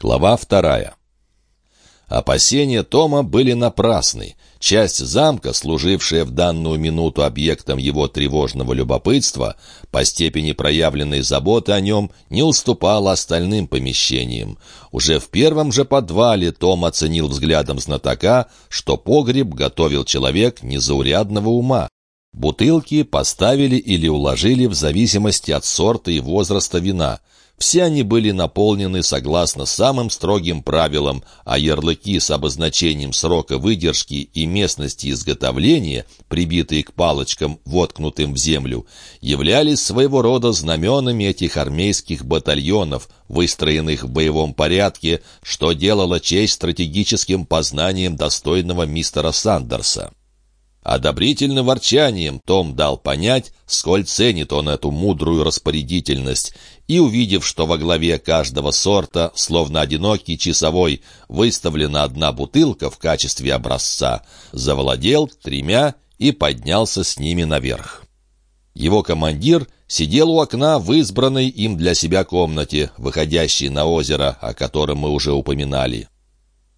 Глава вторая. Опасения Тома были напрасны. Часть замка, служившая в данную минуту объектом его тревожного любопытства, по степени проявленной заботы о нем, не уступала остальным помещениям. Уже в первом же подвале Том оценил взглядом знатока, что погреб готовил человек незаурядного ума. Бутылки поставили или уложили в зависимости от сорта и возраста вина – все они были наполнены согласно самым строгим правилам, а ярлыки с обозначением срока выдержки и местности изготовления, прибитые к палочкам, воткнутым в землю, являлись своего рода знаменами этих армейских батальонов, выстроенных в боевом порядке, что делало честь стратегическим познаниям достойного мистера Сандерса. Одобрительным ворчанием Том дал понять, сколь ценит он эту мудрую распорядительность, и, увидев, что во главе каждого сорта, словно одинокий часовой, выставлена одна бутылка в качестве образца, завладел тремя и поднялся с ними наверх. Его командир сидел у окна в избранной им для себя комнате, выходящей на озеро, о котором мы уже упоминали.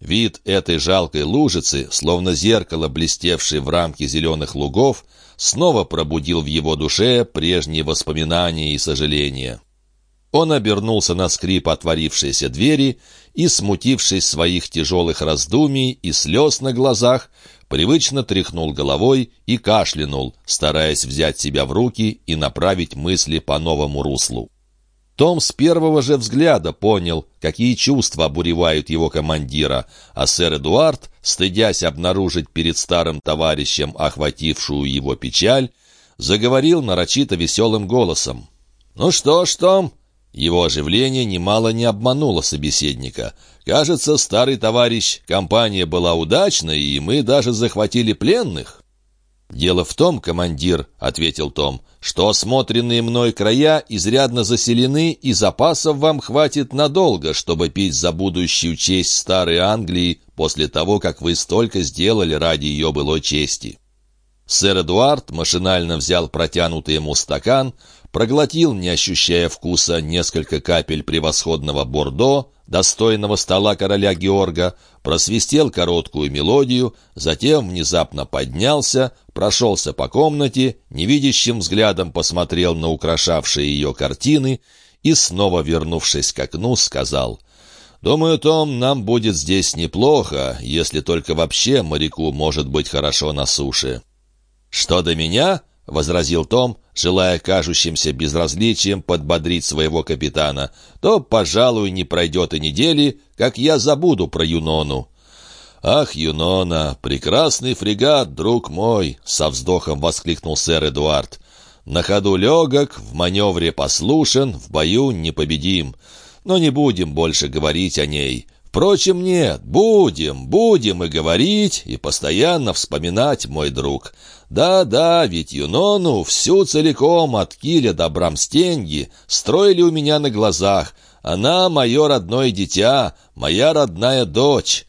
Вид этой жалкой лужицы, словно зеркало, блестевшее в рамке зеленых лугов, снова пробудил в его душе прежние воспоминания и сожаления. Он обернулся на скрип отворившейся двери и, смутившись своих тяжелых раздумий и слез на глазах, привычно тряхнул головой и кашлянул, стараясь взять себя в руки и направить мысли по новому руслу. Том с первого же взгляда понял, какие чувства обуревают его командира, а сэр Эдуард, стыдясь обнаружить перед старым товарищем охватившую его печаль, заговорил нарочито веселым голосом. «Ну что ж, Том?» Его оживление немало не обмануло собеседника. «Кажется, старый товарищ, компания была удачной, и мы даже захватили пленных». «Дело в том, командир», — ответил Том, «что осмотренные мной края изрядно заселены, и запасов вам хватит надолго, чтобы пить за будущую честь старой Англии после того, как вы столько сделали ради ее былой чести». Сэр Эдуард машинально взял протянутый ему стакан, проглотил, не ощущая вкуса, несколько капель превосходного бордо, достойного стола короля Георга, просвистел короткую мелодию, затем внезапно поднялся, прошелся по комнате, невидящим взглядом посмотрел на украшавшие ее картины и, снова вернувшись к окну, сказал «Думаю, Том, нам будет здесь неплохо, если только вообще моряку может быть хорошо на суше». «Что до меня?» — возразил Том, желая кажущимся безразличием подбодрить своего капитана, «то, пожалуй, не пройдет и недели, как я забуду про Юнону». «Ах, Юнона, прекрасный фрегат, друг мой!» — со вздохом воскликнул сэр Эдуард. «На ходу легок, в маневре послушен, в бою непобедим. Но не будем больше говорить о ней. Впрочем, нет, будем, будем и говорить, и постоянно вспоминать, мой друг. Да-да, ведь Юнону всю целиком от Киля до Брамстенги строили у меня на глазах. Она мое родное дитя, моя родная дочь.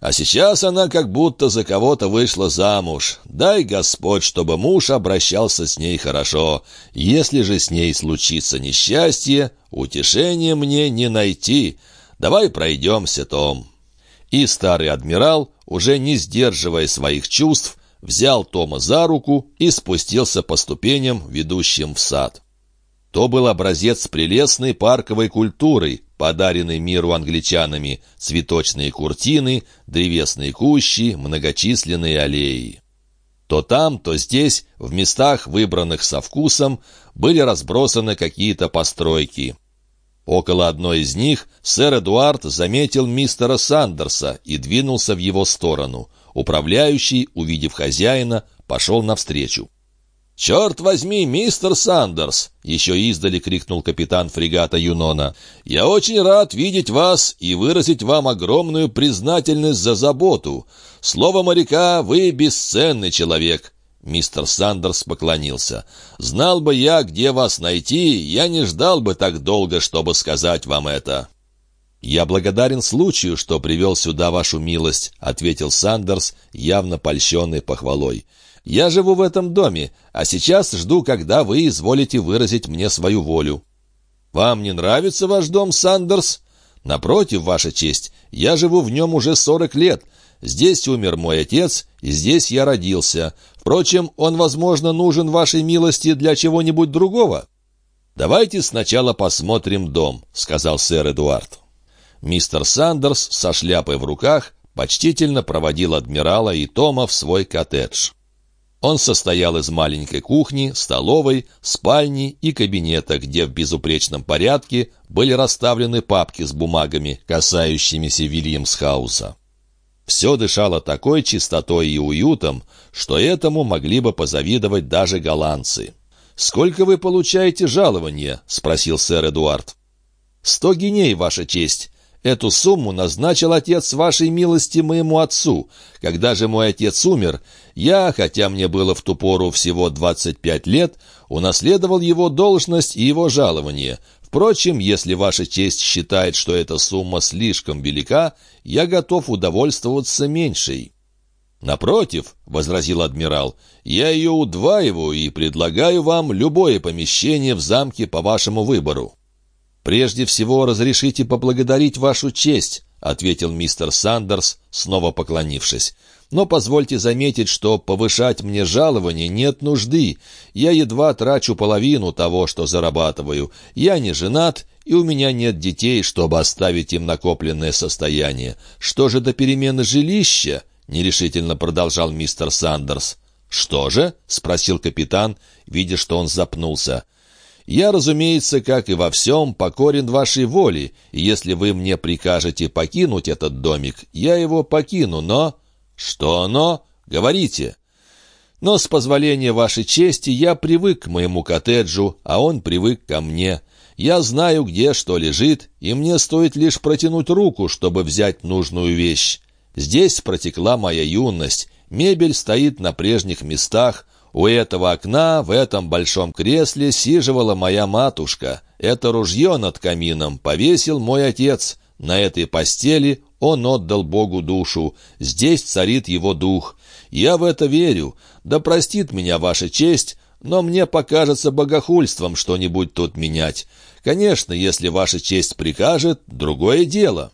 А сейчас она как будто за кого-то вышла замуж. Дай Господь, чтобы муж обращался с ней хорошо. Если же с ней случится несчастье, утешения мне не найти». Давай пройдемся, Том». И старый адмирал, уже не сдерживая своих чувств, взял Тома за руку и спустился по ступеням, ведущим в сад. То был образец прелестной парковой культуры, подаренный миру англичанами, цветочные куртины, древесные кущи, многочисленные аллеи. То там, то здесь, в местах, выбранных со вкусом, были разбросаны какие-то постройки – Около одной из них сэр Эдуард заметил мистера Сандерса и двинулся в его сторону. Управляющий, увидев хозяина, пошел навстречу. «Черт возьми, мистер Сандерс!» — еще издали крикнул капитан фрегата Юнона. «Я очень рад видеть вас и выразить вам огромную признательность за заботу. Слово моряка, вы бесценный человек. Мистер Сандерс поклонился. «Знал бы я, где вас найти, я не ждал бы так долго, чтобы сказать вам это». «Я благодарен случаю, что привел сюда вашу милость», — ответил Сандерс, явно польщенный похвалой. «Я живу в этом доме, а сейчас жду, когда вы изволите выразить мне свою волю». «Вам не нравится ваш дом, Сандерс?» Напротив, Ваша честь, я живу в нем уже сорок лет. Здесь умер мой отец, и здесь я родился. Впрочем, он, возможно, нужен Вашей милости для чего-нибудь другого». «Давайте сначала посмотрим дом», — сказал сэр Эдуард. Мистер Сандерс со шляпой в руках почтительно проводил адмирала и Тома в свой коттедж. Он состоял из маленькой кухни, столовой, спальни и кабинета, где в безупречном порядке были расставлены папки с бумагами, касающимися Вильямсхауса. Все дышало такой чистотой и уютом, что этому могли бы позавидовать даже голландцы. «Сколько вы получаете жалования?» — спросил сэр Эдуард. «Сто геней, Ваша честь. Эту сумму назначил отец вашей милости моему отцу. Когда же мой отец умер, я, хотя мне было в ту пору всего 25 лет, унаследовал его должность и его жалование. Впрочем, если ваша честь считает, что эта сумма слишком велика, я готов удовольствоваться меньшей». «Напротив», — возразил адмирал, — «я ее удваиваю и предлагаю вам любое помещение в замке по вашему выбору». «Прежде всего разрешите поблагодарить вашу честь», — ответил мистер Сандерс, снова поклонившись. «Но позвольте заметить, что повышать мне жалование нет нужды. Я едва трачу половину того, что зарабатываю. Я не женат, и у меня нет детей, чтобы оставить им накопленное состояние. Что же до перемены жилища?» — нерешительно продолжал мистер Сандерс. «Что же?» — спросил капитан, видя, что он запнулся. Я, разумеется, как и во всем, покорен вашей воле, и если вы мне прикажете покинуть этот домик, я его покину, но...» «Что но?» «Говорите». «Но с позволения вашей чести я привык к моему коттеджу, а он привык ко мне. Я знаю, где что лежит, и мне стоит лишь протянуть руку, чтобы взять нужную вещь. Здесь протекла моя юность, мебель стоит на прежних местах, у этого окна в этом большом кресле сиживала моя матушка. Это ружье над камином повесил мой отец. На этой постели он отдал Богу душу. Здесь царит его дух. Я в это верю. Да простит меня ваша честь, но мне покажется богохульством что-нибудь тут менять. Конечно, если ваша честь прикажет, другое дело».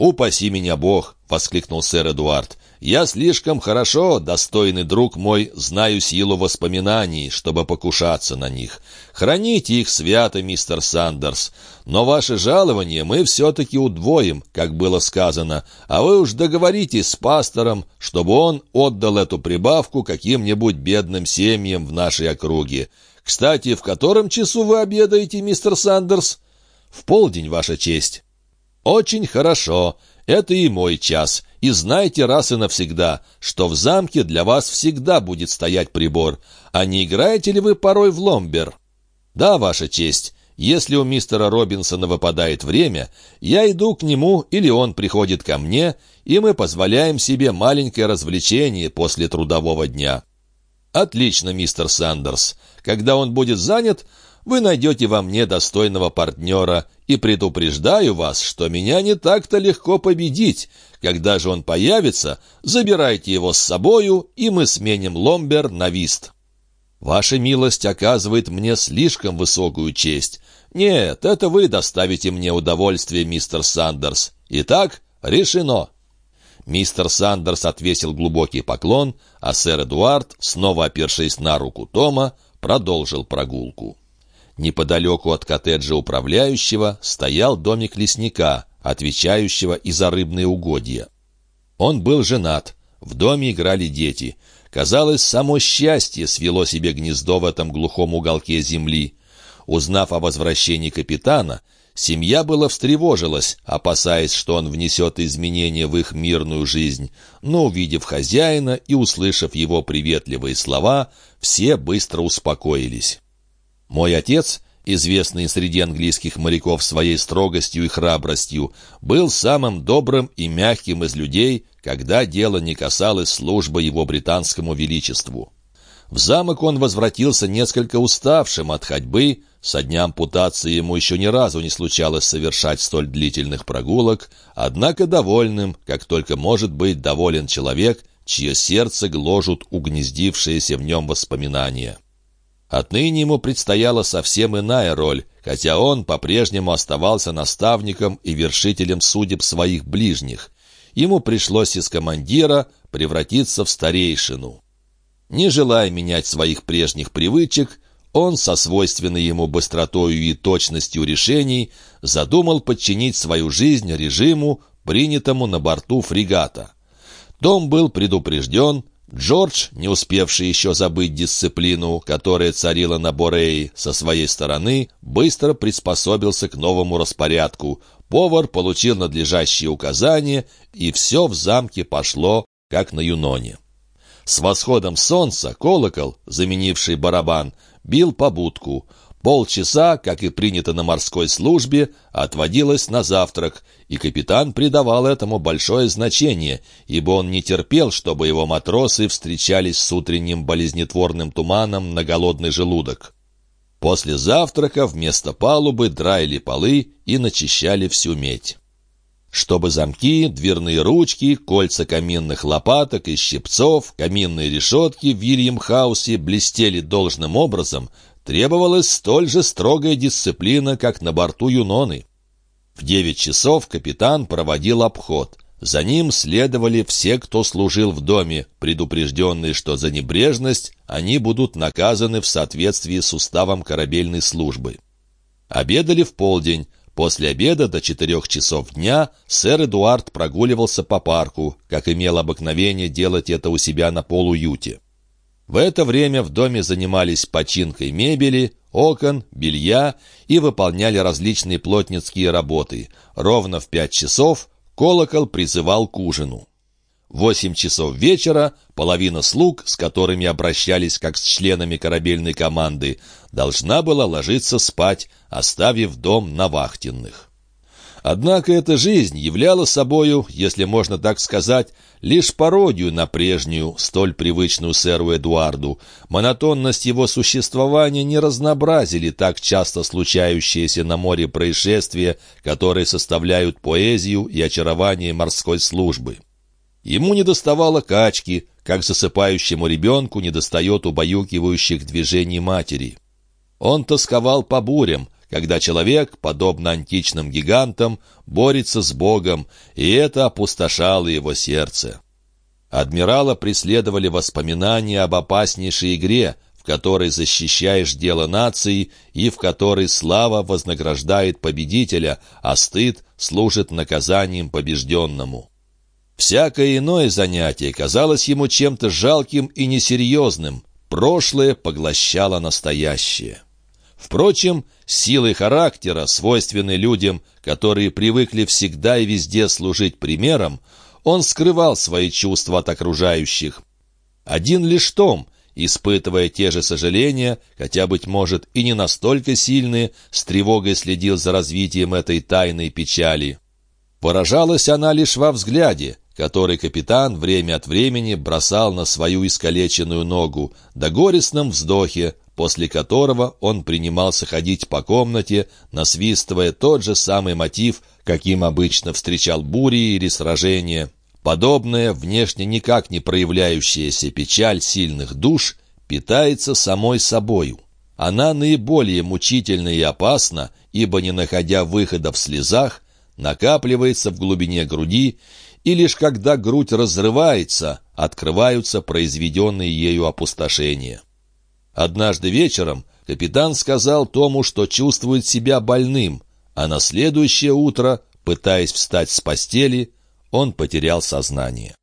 «Упаси меня Бог!» — воскликнул сэр Эдуард. «Я слишком хорошо, достойный друг мой, знаю силу воспоминаний, чтобы покушаться на них. Храните их свято, мистер Сандерс. Но ваше жалование мы все-таки удвоим, как было сказано, а вы уж договоритесь с пастором, чтобы он отдал эту прибавку каким-нибудь бедным семьям в нашей округе. Кстати, в котором часу вы обедаете, мистер Сандерс?» «В полдень, ваша честь». «Очень хорошо. Это и мой час. И знайте раз и навсегда, что в замке для вас всегда будет стоять прибор. А не играете ли вы порой в ломбер?» «Да, ваша честь. Если у мистера Робинсона выпадает время, я иду к нему или он приходит ко мне, и мы позволяем себе маленькое развлечение после трудового дня». «Отлично, мистер Сандерс. Когда он будет занят, вы найдете во мне достойного партнера, и предупреждаю вас, что меня не так-то легко победить. Когда же он появится, забирайте его с собою, и мы сменим ломбер на вист. Ваша милость оказывает мне слишком высокую честь. Нет, это вы доставите мне удовольствие, мистер Сандерс. Итак, решено». Мистер Сандерс отвесил глубокий поклон, а сэр Эдуард, снова опершись на руку Тома, продолжил прогулку. Неподалеку от коттеджа управляющего стоял домик лесника, отвечающего и за рыбные угодья. Он был женат, в доме играли дети. Казалось, само счастье свело себе гнездо в этом глухом уголке земли. Узнав о возвращении капитана, семья была встревожилась, опасаясь, что он внесет изменения в их мирную жизнь, но, увидев хозяина и услышав его приветливые слова, все быстро успокоились. Мой отец, известный среди английских моряков своей строгостью и храбростью, был самым добрым и мягким из людей, когда дело не касалось службы его британскому величеству. В замок он возвратился несколько уставшим от ходьбы, со дня ампутации ему еще ни разу не случалось совершать столь длительных прогулок, однако довольным, как только может быть доволен человек, чье сердце гложут угнездившиеся в нем воспоминания. Отныне ему предстояла совсем иная роль, хотя он по-прежнему оставался наставником и вершителем судеб своих ближних. Ему пришлось из командира превратиться в старейшину. Не желая менять своих прежних привычек, он со свойственной ему быстротою и точностью решений задумал подчинить свою жизнь режиму, принятому на борту фрегата. Том был предупрежден, Джордж, не успевший еще забыть дисциплину, которая царила на Борее, со своей стороны, быстро приспособился к новому распорядку. Повар получил надлежащие указания, и все в замке пошло, как на Юноне. С восходом солнца колокол, заменивший барабан, бил по будку. Полчаса, как и принято на морской службе, отводилось на завтрак, и капитан придавал этому большое значение, ибо он не терпел, чтобы его матросы встречались с утренним болезнетворным туманом на голодный желудок. После завтрака вместо палубы драили полы и начищали всю медь. Чтобы замки, дверные ручки, кольца каминных лопаток и щипцов, каминные решетки в Вильямхаусе блестели должным образом, требовалась столь же строгая дисциплина, как на борту Юноны. В девять часов капитан проводил обход. За ним следовали все, кто служил в доме, предупрежденные, что за небрежность они будут наказаны в соответствии с уставом корабельной службы. Обедали в полдень. После обеда до четырех часов дня сэр Эдуард прогуливался по парку, как имел обыкновение делать это у себя на полуюте. В это время в доме занимались починкой мебели, окон, белья и выполняли различные плотницкие работы. Ровно в пять часов колокол призывал к ужину. Восемь часов вечера половина слуг, с которыми обращались как с членами корабельной команды, должна была ложиться спать, оставив дом на вахтенных. Однако эта жизнь являла собою, если можно так сказать, лишь пародию на прежнюю, столь привычную сэру Эдуарду. Монотонность его существования не разнообразили так часто случающиеся на море происшествия, которые составляют поэзию и очарование морской службы. Ему недоставало качки, как засыпающему ребенку недостает убаюкивающих движений матери. Он тосковал по бурям, когда человек, подобно античным гигантам, борется с Богом, и это опустошало его сердце. Адмирала преследовали воспоминания об опаснейшей игре, в которой защищаешь дело нации и в которой слава вознаграждает победителя, а стыд служит наказанием побежденному. Всякое иное занятие казалось ему чем-то жалким и несерьезным. Прошлое поглощало настоящее. Впрочем, силой характера, свойственной людям, которые привыкли всегда и везде служить примером, он скрывал свои чувства от окружающих. Один лишь Том, испытывая те же сожаления, хотя, быть может, и не настолько сильные, с тревогой следил за развитием этой тайной печали. Поражалась она лишь во взгляде, который капитан время от времени бросал на свою искалеченную ногу, да горестном вздохе, после которого он принимался ходить по комнате, насвистывая тот же самый мотив, каким обычно встречал бури или сражения. Подобная, внешне никак не проявляющаяся печаль сильных душ питается самой собою. Она наиболее мучительна и опасна, ибо, не находя выхода в слезах, накапливается в глубине груди, и лишь когда грудь разрывается, открываются произведенные ею опустошения. Однажды вечером капитан сказал Тому, что чувствует себя больным, а на следующее утро, пытаясь встать с постели, он потерял сознание.